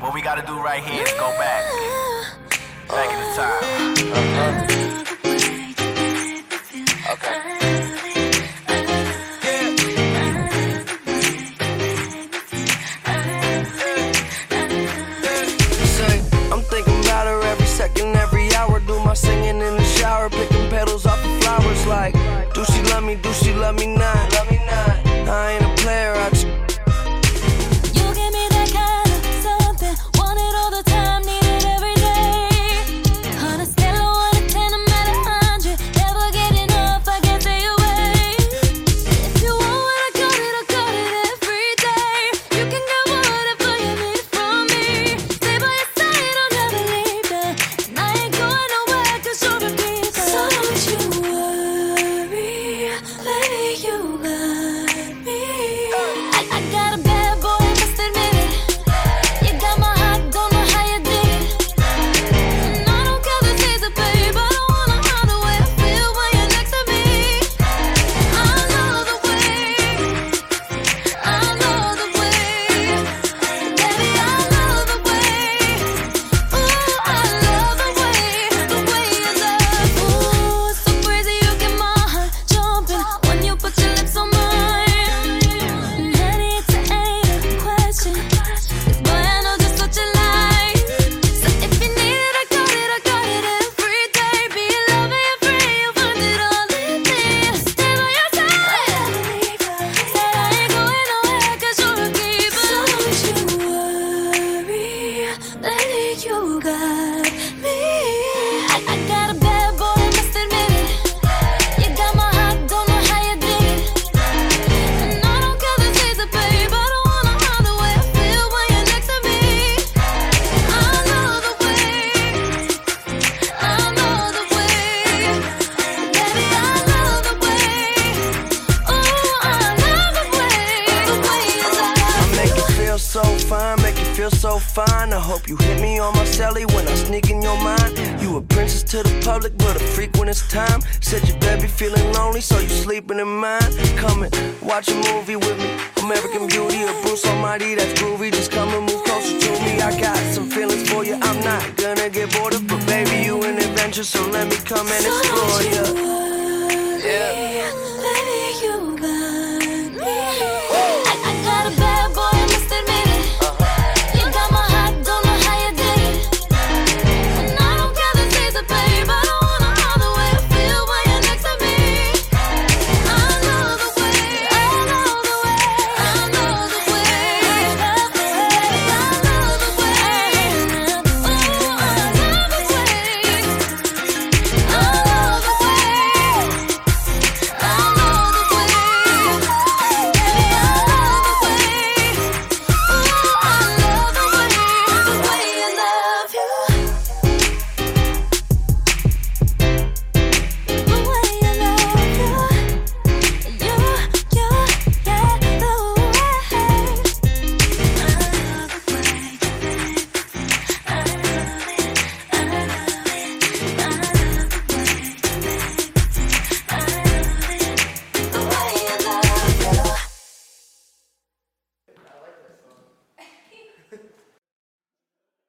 What we gotta do right here is go back. Back in the time. Say, I'm thinking about her every second, every hour. Do my singing in the shower, picking petals off the flowers. Like, do she love me? Do she not? Love me not. I ain't so fine, make you feel so fine. I hope you hit me on my celly when I sneak in your mind. You a princess to the public, but a freak when it's time. Said you better be feeling lonely, so you sleeping in mine. Come and watch a movie with me. American Beauty or Bruce Almighty, that's groovy. Just come and move closer to me. I got some feelings for you. I'm not gonna get bored of, but baby, you an adventure, so let me come and explore you. Yeah.